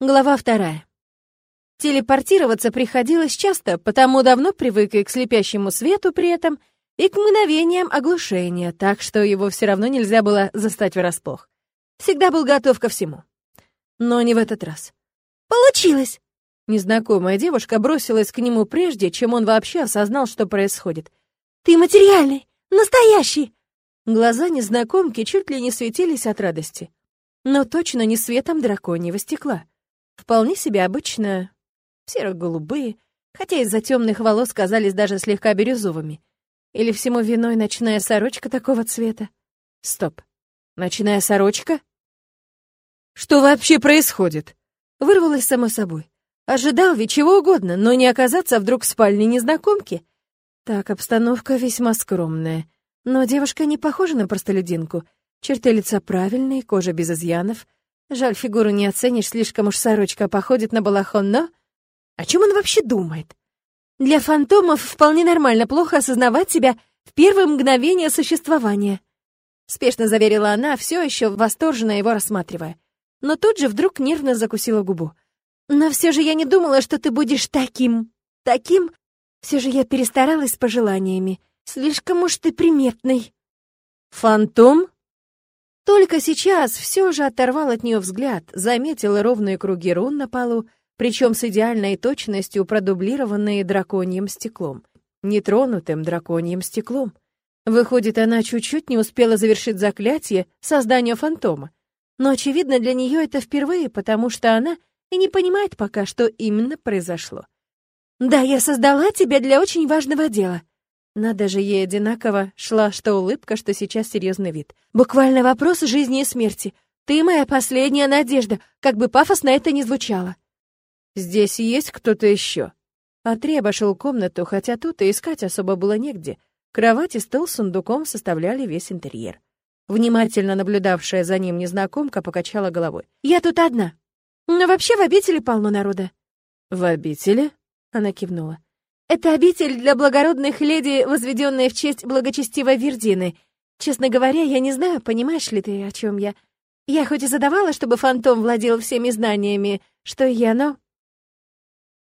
Глава вторая. Телепортироваться приходилось часто, потому давно привык и к слепящему свету при этом, и к мгновениям оглушения, так что его все равно нельзя было застать врасплох. Всегда был готов ко всему. Но не в этот раз. «Получилось!» Незнакомая девушка бросилась к нему прежде, чем он вообще осознал, что происходит. «Ты материальный! Настоящий!» Глаза незнакомки чуть ли не светились от радости. Но точно не светом драконьего стекла. Вполне себе обычно серо-голубые, хотя из-за темных волос казались даже слегка бирюзовыми. Или всему виной ночная сорочка такого цвета? Стоп. Ночная сорочка? Что вообще происходит? Вырвалось само собой. Ожидал ведь чего угодно, но не оказаться вдруг в спальне незнакомки. Так, обстановка весьма скромная. Но девушка не похожа на простолюдинку. Черты лица правильные, кожа без изъянов — Жаль, фигуру не оценишь, слишком уж сорочка походит на балахон, но... О чем он вообще думает? Для фантомов вполне нормально плохо осознавать себя в первое мгновение существования. Спешно заверила она, все еще восторженно его рассматривая. Но тут же вдруг нервно закусила губу. «Но все же я не думала, что ты будешь таким... таким... Все же я перестаралась с пожеланиями. Слишком уж ты приметный». «Фантом?» Только сейчас все же оторвал от нее взгляд, заметил ровные круги рун на полу, причем с идеальной точностью продублированные драконьим стеклом. Нетронутым драконьим стеклом. Выходит, она чуть-чуть не успела завершить заклятие создания фантома. Но, очевидно, для нее это впервые, потому что она и не понимает пока, что именно произошло. «Да, я создала тебя для очень важного дела», надо же, ей одинаково шла что улыбка, что сейчас серьезный вид. Буквально вопрос жизни и смерти. Ты моя последняя надежда, как бы пафосно это ни звучало. Здесь есть кто-то еще. Атри обошел комнату, хотя тут и искать особо было негде. Кровать и стол с сундуком составляли весь интерьер. Внимательно наблюдавшая за ним незнакомка покачала головой. «Я тут одна. Но вообще в обители полно народа». «В обители?» — она кивнула. Это обитель для благородных леди, возведенная в честь благочестивой Вердины. Честно говоря, я не знаю, понимаешь ли ты, о чем я. Я хоть и задавала, чтобы фантом владел всеми знаниями, что я, но...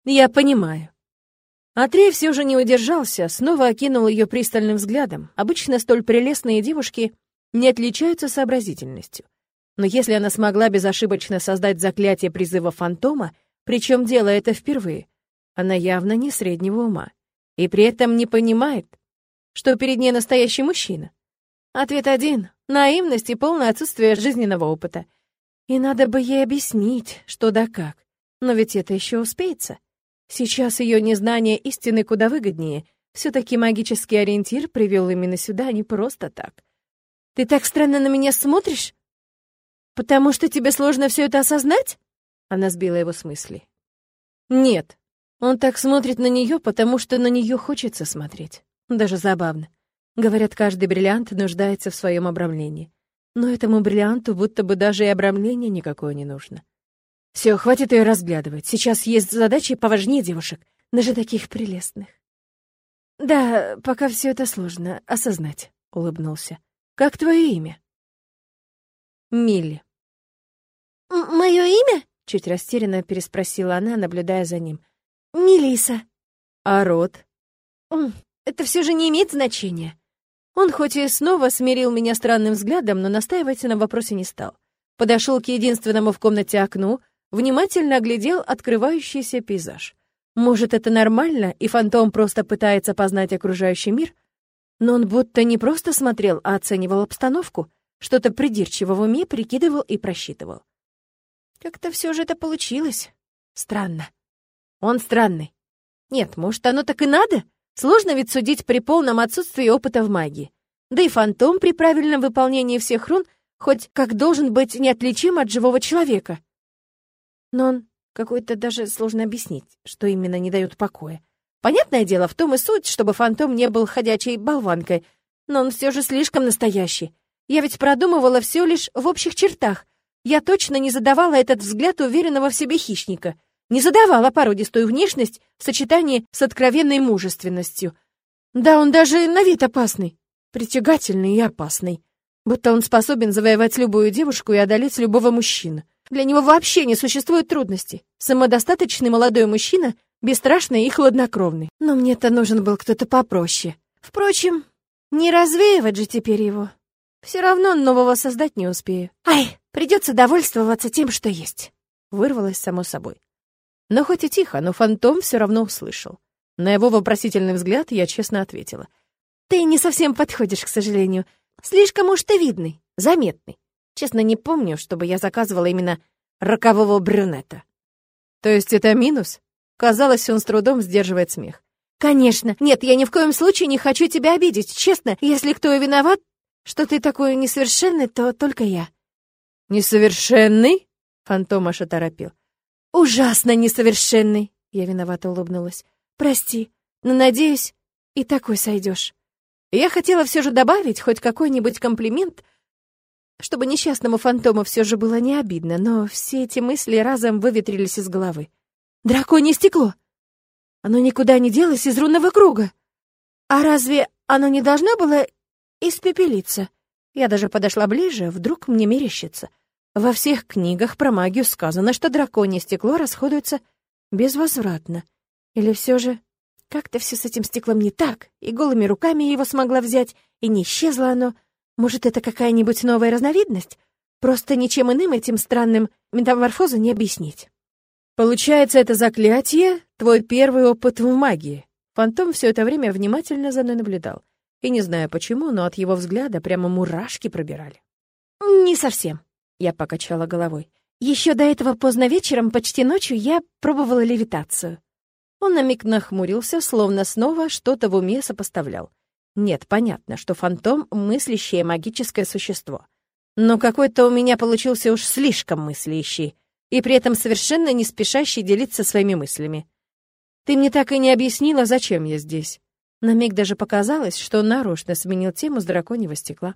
Я понимаю. Атрей все же не удержался, снова окинул ее пристальным взглядом. Обычно столь прелестные девушки не отличаются сообразительностью. Но если она смогла безошибочно создать заклятие призыва фантома, причем делая это впервые, она явно не среднего ума. И при этом не понимает, что перед ней настоящий мужчина. Ответ один — наивность и полное отсутствие жизненного опыта. И надо бы ей объяснить, что да как. Но ведь это еще успеется. Сейчас ее незнание истины куда выгоднее. все таки магический ориентир привел именно сюда не просто так. «Ты так странно на меня смотришь? Потому что тебе сложно все это осознать?» Она сбила его с мысли. «Нет, он так смотрит на нее, потому что на нее хочется смотреть. Даже забавно. Говорят, каждый бриллиант нуждается в своем обрамлении. Но этому бриллианту будто бы даже и обрамление никакое не нужно. Все, хватит ее разглядывать. Сейчас есть задачи поважнее девушек, даже таких прелестных. Да, пока все это сложно осознать, улыбнулся. Как твое имя? Милли. Мое имя? Чуть растерянно переспросила она, наблюдая за ним. Мелиса. А род? Это все же не имеет значения. Он хоть и снова смирил меня странным взглядом, но настаивать на вопросе не стал. Подошел к единственному в комнате окну, внимательно оглядел открывающийся пейзаж. Может, это нормально, и фантом просто пытается познать окружающий мир? Но он будто не просто смотрел, а оценивал обстановку, что-то придирчиво в уме прикидывал и просчитывал. Как-то все же это получилось. Странно. Он странный. Нет, может, оно так и надо? Сложно ведь судить при полном отсутствии опыта в магии. Да и фантом при правильном выполнении всех рун хоть как должен быть неотличим от живого человека. Но он какой-то даже сложно объяснить, что именно не дает покоя. Понятное дело, в том и суть, чтобы фантом не был ходячей болванкой, но он все же слишком настоящий. Я ведь продумывала все лишь в общих чертах. Я точно не задавала этот взгляд уверенного в себе хищника — не задавала породистую внешность в сочетании с откровенной мужественностью. Да, он даже на вид опасный, притягательный и опасный. Будто он способен завоевать любую девушку и одолеть любого мужчину. Для него вообще не существует трудностей. Самодостаточный молодой мужчина, бесстрашный и хладнокровный. Но мне-то нужен был кто-то попроще. Впрочем, не развеивать же теперь его. Все равно нового создать не успею. Ай, придется довольствоваться тем, что есть. Вырвалось само собой. Но хоть и тихо, но фантом все равно услышал. На его вопросительный взгляд я честно ответила. «Ты не совсем подходишь, к сожалению. Слишком уж ты видный, заметный. Честно, не помню, чтобы я заказывала именно рокового брюнета». «То есть это минус?» Казалось, он с трудом сдерживает смех. «Конечно. Нет, я ни в коем случае не хочу тебя обидеть. Честно, если кто и виноват, что ты такой несовершенный, то только я». «Несовершенный?» Фантом аж оторопил. «Ужасно несовершенный!» Я виновато улыбнулась. «Прости, но, надеюсь, и такой сойдешь». Я хотела все же добавить хоть какой-нибудь комплимент, чтобы несчастному фантому все же было не обидно, но все эти мысли разом выветрились из головы. «Драконье стекло! Оно никуда не делось из рунного круга. А разве оно не должно было испепелиться? Я даже подошла ближе, вдруг мне мерещится. Во всех книгах про магию сказано, что драконье стекло расходуется безвозвратно. Или все же как-то все с этим стеклом не так, и голыми руками его смогла взять, и не исчезло оно. Может, это какая-нибудь новая разновидность? Просто ничем иным этим странным метаморфозу не объяснить. Получается, это заклятие — твой первый опыт в магии. Фантом все это время внимательно за мной наблюдал. И не знаю почему, но от его взгляда прямо мурашки пробирали. «Не совсем», — я покачала головой. Еще до этого поздно вечером, почти ночью, я пробовала левитацию». Он на миг нахмурился, словно снова что-то в уме сопоставлял. Нет, понятно, что фантом — мыслящее магическое существо. Но какой-то у меня получился уж слишком мыслящий — и при этом совершенно не спешащий делиться своими мыслями. «Ты мне так и не объяснила, зачем я здесь». На миг даже показалось, что нарочно сменил тему с драконьего стекла.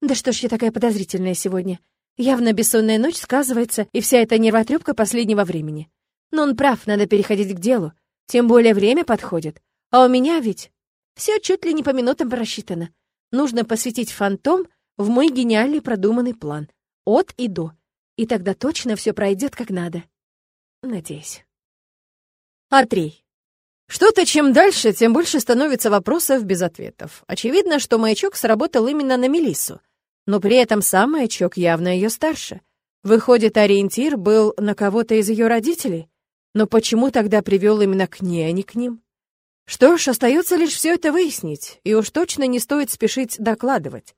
«Да что ж я такая подозрительная сегодня? Явно бессонная ночь сказывается, и вся эта нервотрепка последнего времени. Но он прав, надо переходить к делу. Тем более время подходит. А у меня ведь все чуть ли не по минутам просчитано. Нужно посвятить фантом в мой гениальный продуманный план. От и до — и тогда точно все пройдет как надо. Надеюсь. Артрей. Что-то чем дальше, тем больше становится вопросов без ответов. Очевидно, что маячок сработал именно на Мелиссу, но при этом сам маячок явно ее старше. Выходит, ориентир был на кого-то из ее родителей? Но почему тогда привел именно к ней, а не к ним? Что ж, остается лишь все это выяснить, и уж точно не стоит спешить докладывать.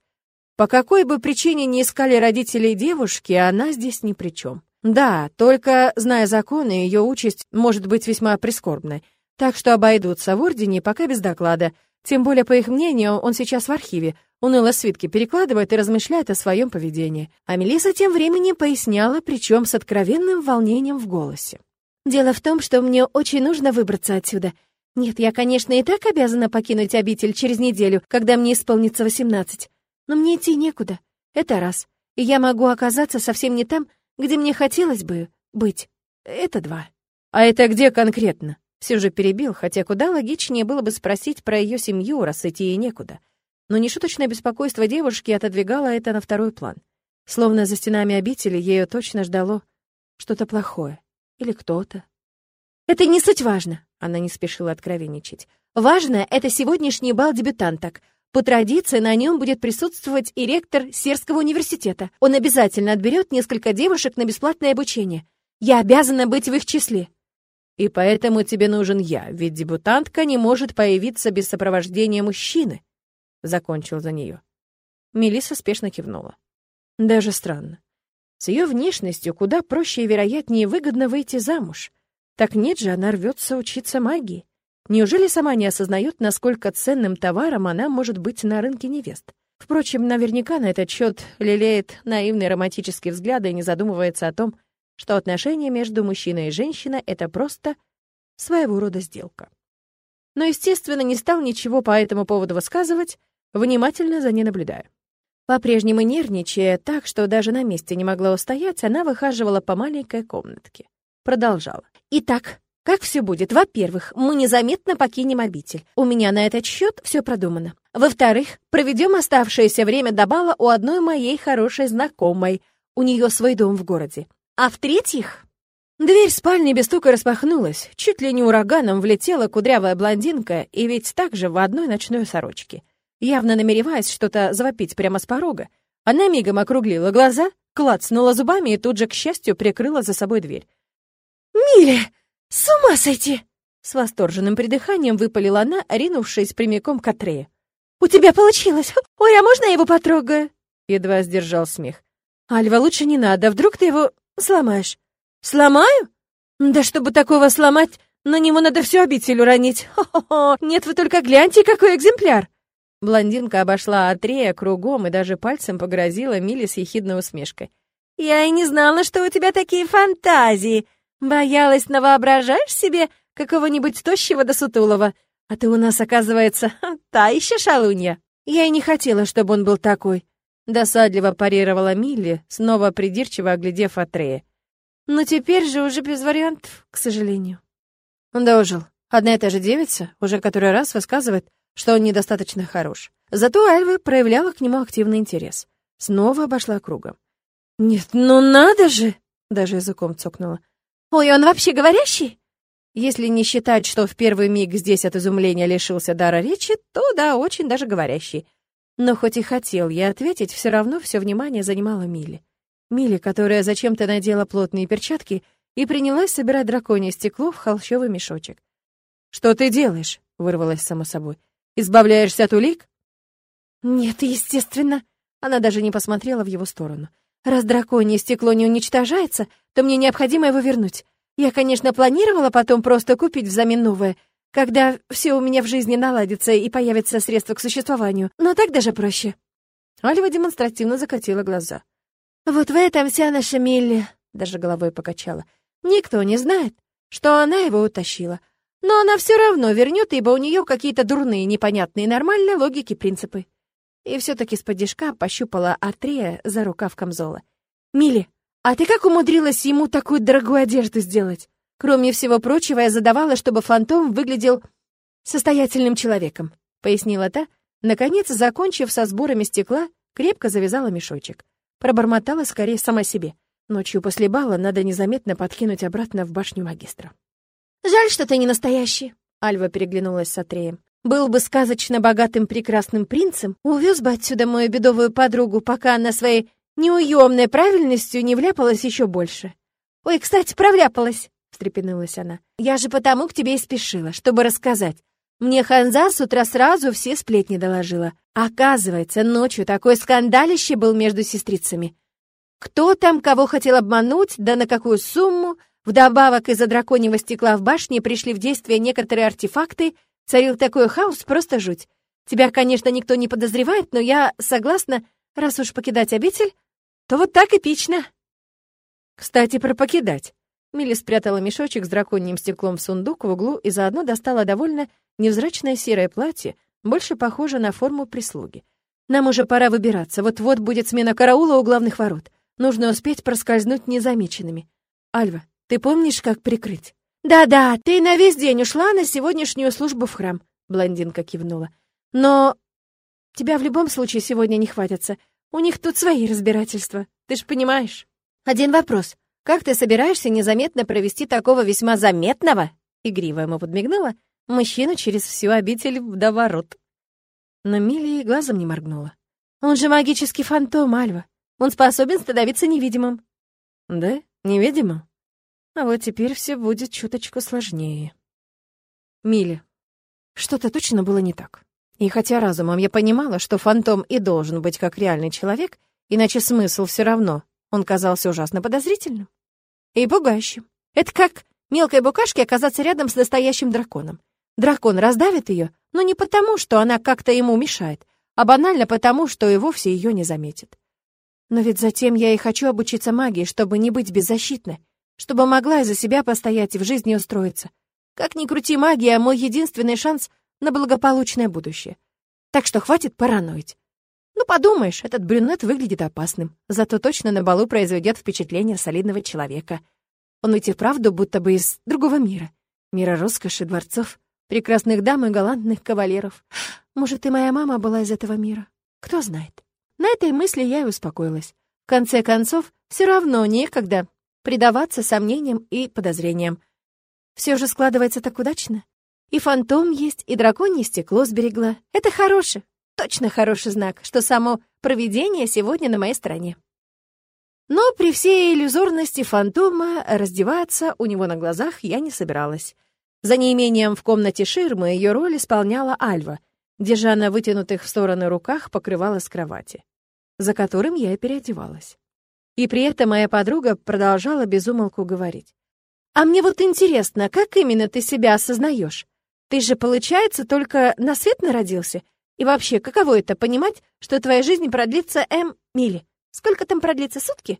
По какой бы причине не искали родителей девушки, она здесь ни при чем. Да, только, зная законы, ее участь может быть весьма прискорбной. Так что обойдутся в Ордене пока без доклада. Тем более, по их мнению, он сейчас в архиве, уныло свитки перекладывает и размышляет о своем поведении. А Мелиса тем временем поясняла, причем с откровенным волнением в голосе. «Дело в том, что мне очень нужно выбраться отсюда. Нет, я, конечно, и так обязана покинуть обитель через неделю, когда мне исполнится восемнадцать. Но мне идти некуда. Это раз. И я могу оказаться совсем не там, где мне хотелось бы быть. Это два. А это где конкретно? Все же перебил, хотя куда логичнее было бы спросить про ее семью, раз идти ей некуда. Но нешуточное беспокойство девушки отодвигало это на второй план. Словно за стенами обители ею точно ждало что-то плохое. Или кто-то. «Это не суть важно», — она не спешила откровенничать. «Важно — это сегодняшний бал дебютанток. По традиции на нем будет присутствовать и ректор Серского университета. Он обязательно отберет несколько девушек на бесплатное обучение. Я обязана быть в их числе. И поэтому тебе нужен я, ведь дебютантка не может появиться без сопровождения мужчины. Закончил за нее. Мелисса спешно кивнула. Даже странно. С ее внешностью куда проще и вероятнее выгодно выйти замуж. Так нет же, она рвется учиться магии. Неужели сама не осознает, насколько ценным товаром она может быть на рынке невест? Впрочем, наверняка на этот счет лелеет наивные романтические взгляды и не задумывается о том, что отношения между мужчиной и женщиной — это просто своего рода сделка. Но, естественно, не стал ничего по этому поводу высказывать, внимательно за ней наблюдая. По-прежнему нервничая так, что даже на месте не могла устоять, она выхаживала по маленькой комнатке. Продолжала. «Итак, как все будет? Во-первых, мы незаметно покинем обитель. У меня на этот счет все продумано. Во-вторых, проведем оставшееся время до бала у одной моей хорошей знакомой. У нее свой дом в городе. А в-третьих, дверь спальни без стука распахнулась. Чуть ли не ураганом влетела кудрявая блондинка и ведь также в одной ночной сорочке. Явно намереваясь что-то завопить прямо с порога, она мигом округлила глаза, клацнула зубами и тут же, к счастью, прикрыла за собой дверь. «Миля, с ума сойти!» С восторженным придыханием выпалила она, ринувшись прямиком к Атрею. «У тебя получилось! Ой, а можно я его потрогаю?» Едва сдержал смех. «Альва, лучше не надо, вдруг ты его сломаешь?» «Сломаю? Да чтобы такого сломать, на него надо всю обитель уронить. Хо-хо-хо! Нет, вы только гляньте, какой экземпляр!» Блондинка обошла Атрея кругом и даже пальцем погрозила Миле с ехидной усмешкой. «Я и не знала, что у тебя такие фантазии. Боялась, навоображаешь себе какого-нибудь тощего до сутулого. А ты у нас, оказывается, та еще шалунья. Я и не хотела, чтобы он был такой. Досадливо парировала Милли, снова придирчиво оглядев Атрея. Но теперь же уже без вариантов, к сожалению. Он дожил. Одна и та же девица уже который раз высказывает, что он недостаточно хорош. Зато Альва проявляла к нему активный интерес. Снова обошла кругом. «Нет, ну надо же!» — даже языком цокнула. «Ой, он вообще говорящий?» Если не считать, что в первый миг здесь от изумления лишился дара речи, то да, очень даже говорящий. Но хоть и хотел я ответить, все равно все внимание занимала Милли. Милли, которая зачем-то надела плотные перчатки и принялась собирать драконье стекло в холщовый мешочек. «Что ты делаешь?» — вырвалась само собой. «Избавляешься от улик?» «Нет, естественно». Она даже не посмотрела в его сторону. «Раз драконье стекло не уничтожается, то мне необходимо его вернуть. Я, конечно, планировала потом просто купить взамен новое, когда все у меня в жизни наладится и появятся средства к существованию, но так даже проще». Альва демонстративно закатила глаза. «Вот в этом вся наша Милли», — даже головой покачала. «Никто не знает, что она его утащила. Но она все равно вернет, ибо у нее какие-то дурные, непонятные, нормальные логики принципы». И все-таки с поддержка пощупала Атрея за рукав камзола. «Милли, «А ты как умудрилась ему такую дорогую одежду сделать?» Кроме всего прочего, я задавала, чтобы фантом выглядел состоятельным человеком, пояснила та, наконец, закончив со сборами стекла, крепко завязала мешочек. Пробормотала скорее сама себе. Ночью после бала надо незаметно подкинуть обратно в башню магистра. «Жаль, что ты не настоящий», — Альва переглянулась с Атреем. «Был бы сказочно богатым прекрасным принцем, увез бы отсюда мою бедовую подругу, пока она своей неуемной правильностью не вляпалась еще больше. «Ой, кстати, провляпалась!» — встрепенулась она. «Я же потому к тебе и спешила, чтобы рассказать. Мне Ханза с утра сразу все сплетни доложила. Оказывается, ночью такой скандалище был между сестрицами. Кто там кого хотел обмануть, да на какую сумму? Вдобавок из-за драконьего стекла в башне пришли в действие некоторые артефакты. Царил такой хаос, просто жуть. Тебя, конечно, никто не подозревает, но я согласна, раз уж покидать обитель, то вот так эпично. Кстати, про покидать. Милли спрятала мешочек с драконьим стеклом в сундук в углу и заодно достала довольно невзрачное серое платье, больше похоже на форму прислуги. Нам уже пора выбираться, вот-вот будет смена караула у главных ворот. Нужно успеть проскользнуть незамеченными. Альва, ты помнишь, как прикрыть? Да-да, ты на весь день ушла на сегодняшнюю службу в храм, блондинка кивнула. Но тебя в любом случае сегодня не хватится. У них тут свои разбирательства, ты ж понимаешь. Один вопрос. Как ты собираешься незаметно провести такого весьма заметного, игриво ему подмигнула, мужчину через всю обитель водоворот? Но Милли глазом не моргнула. Он же магический фантом, Альва. Он способен становиться невидимым. Да, невидимым? А вот теперь все будет чуточку сложнее. Милли, что-то точно было не так. И хотя разумом я понимала, что фантом и должен быть как реальный человек, иначе смысл все равно, он казался ужасно подозрительным и пугающим. Это как мелкой букашке оказаться рядом с настоящим драконом. Дракон раздавит ее, но не потому, что она как-то ему мешает, а банально потому, что и вовсе ее не заметит. Но ведь затем я и хочу обучиться магии, чтобы не быть беззащитной, чтобы могла из-за себя постоять и в жизни устроиться. Как ни крути магия, мой единственный шанс на благополучное будущее. Так что хватит параноить. Ну, подумаешь, этот брюнет выглядит опасным, зато точно на балу произведет впечатление солидного человека. Он ведь и вправду будто бы из другого мира. Мира роскоши, дворцов, прекрасных дам и галантных кавалеров. Может, и моя мама была из этого мира. Кто знает. На этой мысли я и успокоилась. В конце концов, все равно некогда предаваться сомнениям и подозрениям. Все же складывается так удачно. И фантом есть, и драконье стекло сберегла. Это хороший, точно хороший знак, что само провидение сегодня на моей стороне. Но при всей иллюзорности фантома раздеваться у него на глазах я не собиралась. За неимением в комнате ширмы ее роль исполняла Альва, держа на вытянутых в стороны руках покрывало с кровати, за которым я и переодевалась. И при этом моя подруга продолжала безумолку говорить. «А мне вот интересно, как именно ты себя осознаешь? Ты же, получается, только на свет народился? И вообще, каково это, понимать, что твоя жизнь продлится, М, мили? Сколько там продлится, сутки?»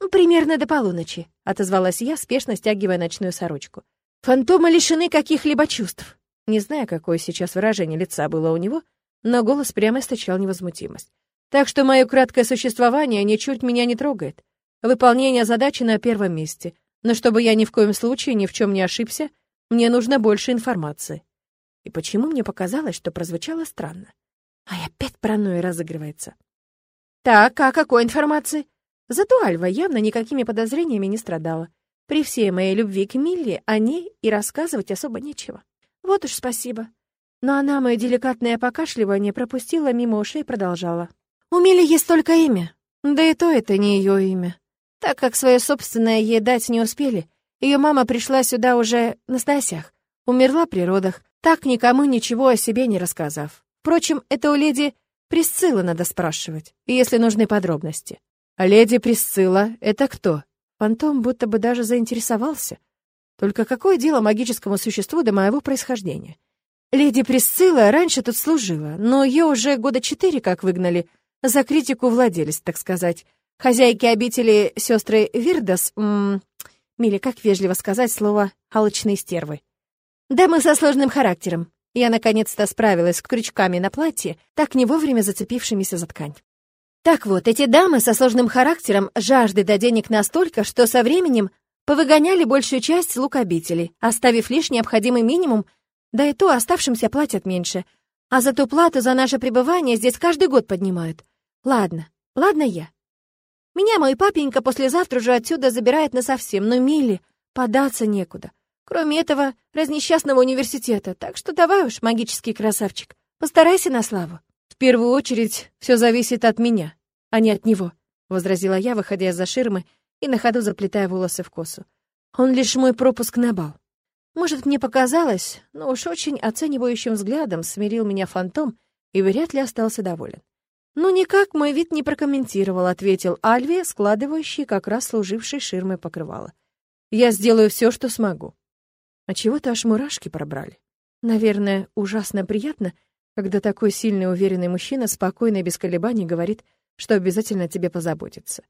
«Ну, «Примерно до полуночи», — отозвалась я, спешно стягивая ночную сорочку. «Фантомы лишены каких-либо чувств». Не знаю, какое сейчас выражение лица было у него, но голос прямо источал невозмутимость. Так что мое краткое существование ничуть меня не трогает. Выполнение задачи на первом месте. Но чтобы я ни в коем случае ни в чем не ошибся, мне нужно больше информации. И почему мне показалось, что прозвучало странно? А опять паранойя разыгрывается. Так, а какой информации? Зато Альва явно никакими подозрениями не страдала. При всей моей любви к Милли о ней и рассказывать особо нечего. Вот уж спасибо. Но она мое деликатное покашливание пропустила мимо ушей и продолжала. У Милли есть только имя. Да и то это не ее имя. Так как свое собственное ей дать не успели, ее мама пришла сюда уже на сносях, умерла при родах, так никому ничего о себе не рассказав. Впрочем, это у леди Присцилла надо спрашивать, если нужны подробности. А леди Присцилла — это кто? Фантом будто бы даже заинтересовался. Только какое дело магическому существу до моего происхождения? Леди Присцилла раньше тут служила, но ее уже года четыре как выгнали, за критику владелец, так сказать. Хозяйки обители сестры Вирдас, м Милли, как вежливо сказать слово «алчные стервы». Дамы со сложным характером. Я наконец-то справилась с крючками на платье, так не вовремя зацепившимися за ткань. Так вот, эти дамы со сложным характером жажды до денег настолько, что со временем повыгоняли большую часть слуг обители, оставив лишь необходимый минимум, да и то оставшимся платят меньше. А за ту плату за наше пребывание здесь каждый год поднимают. Ладно, ладно я. Меня мой папенька послезавтра уже отсюда забирает насовсем, но Милли податься некуда. Кроме этого разнесчастного университета, так что давай уж, магический красавчик, постарайся на славу. В первую очередь все зависит от меня, а не от него, возразила я, выходя из-за ширмы и на ходу заплетая волосы в косу. Он лишь мой пропуск на бал. Может, мне показалось, но уж очень оценивающим взглядом смирил меня фантом и вряд ли остался доволен. «Ну, никак мой вид не прокомментировал», — ответил Альви, складывающий как раз служивший ширмой покрывало. «Я сделаю все, что смогу». А чего-то аж мурашки пробрали. Наверное, ужасно приятно, когда такой сильный уверенный мужчина спокойно и без колебаний говорит, что обязательно тебе позаботится.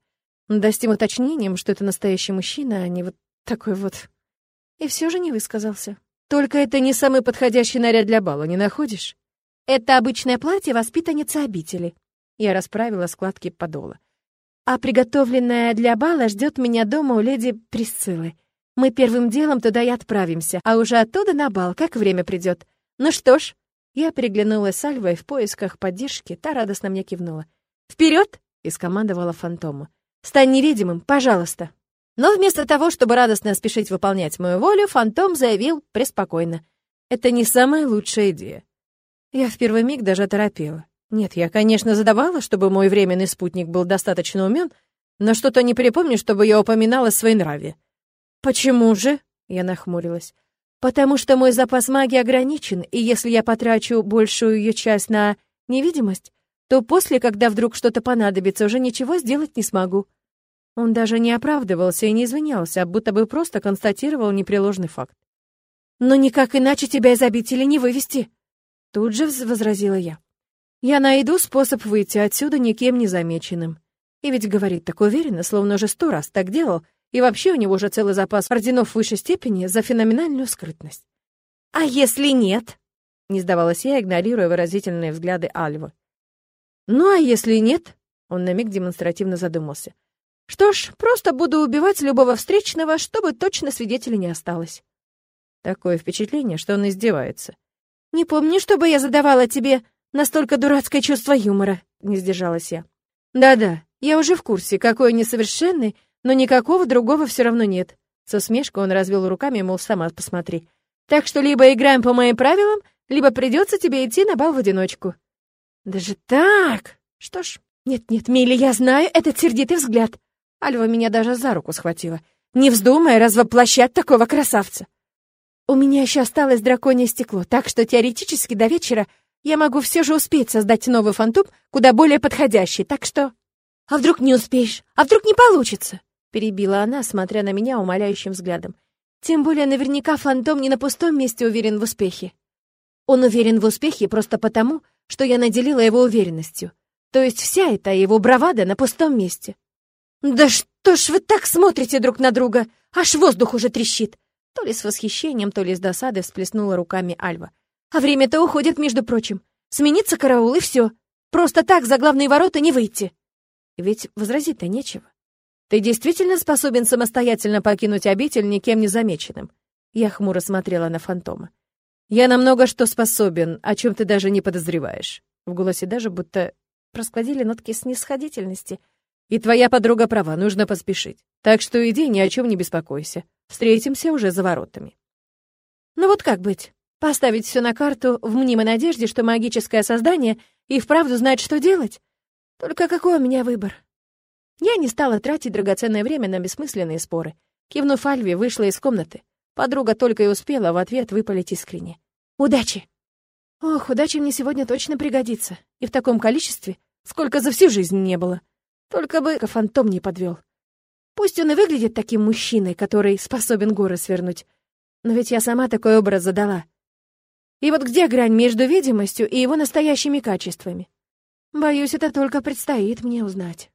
Да с уточнением, что это настоящий мужчина, а не вот такой вот... И все же не высказался. Только это не самый подходящий наряд для бала, не находишь? Это обычное платье воспитанницы обители. Я расправила складки подола. А приготовленная для бала ждет меня дома у леди Присциллы. Мы первым делом туда и отправимся, а уже оттуда на бал, как время придет. Ну что ж, я переглянулась с Альвой в поисках поддержки, та радостно мне кивнула. «Вперед!» — и скомандовала фантому. «Стань невидимым, пожалуйста!» Но вместо того, чтобы радостно спешить выполнять мою волю, фантом заявил преспокойно. «Это не самая лучшая идея». Я в первый миг даже оторопела. Нет, я, конечно, задавала, чтобы мой временный спутник был достаточно умен, но что-то не припомню, чтобы я упоминала свои нраве. «Почему же?» — я нахмурилась. «Потому что мой запас магии ограничен, и если я потрачу большую ее часть на невидимость, то после, когда вдруг что-то понадобится, уже ничего сделать не смогу». Он даже не оправдывался и не извинялся, а будто бы просто констатировал непреложный факт. «Но никак иначе тебя из обители не вывести!» Тут же возразила я. Я найду способ выйти отсюда никем не замеченным. И ведь говорит так уверенно, словно уже сто раз так делал, и вообще у него уже целый запас орденов высшей степени за феноменальную скрытность. «А если нет?» — не сдавалась я, игнорируя выразительные взгляды Альвы. «Ну а если нет?» — он на миг демонстративно задумался. «Что ж, просто буду убивать любого встречного, чтобы точно свидетелей не осталось». Такое впечатление, что он издевается. «Не помню, чтобы я задавала тебе Настолько дурацкое чувство юмора, не сдержалась я. Да-да, я уже в курсе, какой несовершенный, но никакого другого все равно нет. Со усмешкой он развел руками, мол, сама посмотри. Так что либо играем по моим правилам, либо придется тебе идти на бал в одиночку. Даже так? Что ж, нет-нет, Милли, я знаю этот сердитый взгляд. Альва меня даже за руку схватила. Не вздумай развоплощать такого красавца. У меня еще осталось драконье стекло, так что теоретически до вечера я могу все же успеть создать новый фантом, куда более подходящий, так что... А вдруг не успеешь? А вдруг не получится? Перебила она, смотря на меня умоляющим взглядом. Тем более наверняка фантом не на пустом месте уверен в успехе. Он уверен в успехе просто потому, что я наделила его уверенностью. То есть вся эта его бравада на пустом месте. «Да что ж вы так смотрите друг на друга? Аж воздух уже трещит!» То ли с восхищением, то ли с досадой всплеснула руками Альва. А время-то уходит, между прочим. Сменится караул, и все. Просто так за главные ворота не выйти. Ведь возразить-то нечего. Ты действительно способен самостоятельно покинуть обитель никем не замеченным? Я хмуро смотрела на фантома. Я на много что способен, о чем ты даже не подозреваешь. В голосе даже будто просквозили нотки снисходительности. И твоя подруга права, нужно поспешить. Так что иди, ни о чем не беспокойся. Встретимся уже за воротами. Ну вот как быть? Поставить все на карту в мнимой надежде, что магическое создание и вправду знает, что делать? Только какой у меня выбор? Я не стала тратить драгоценное время на бессмысленные споры. Кивнув Альве, вышла из комнаты. Подруга только и успела в ответ выпалить искренне. «Удачи!» Ох, удача мне сегодня точно пригодится. И в таком количестве, сколько за всю жизнь не было. Только бы фантом не подвел. Пусть он и выглядит таким мужчиной, который способен горы свернуть. Но ведь я сама такой образ задала. И вот где грань между видимостью и его настоящими качествами? Боюсь, это только предстоит мне узнать.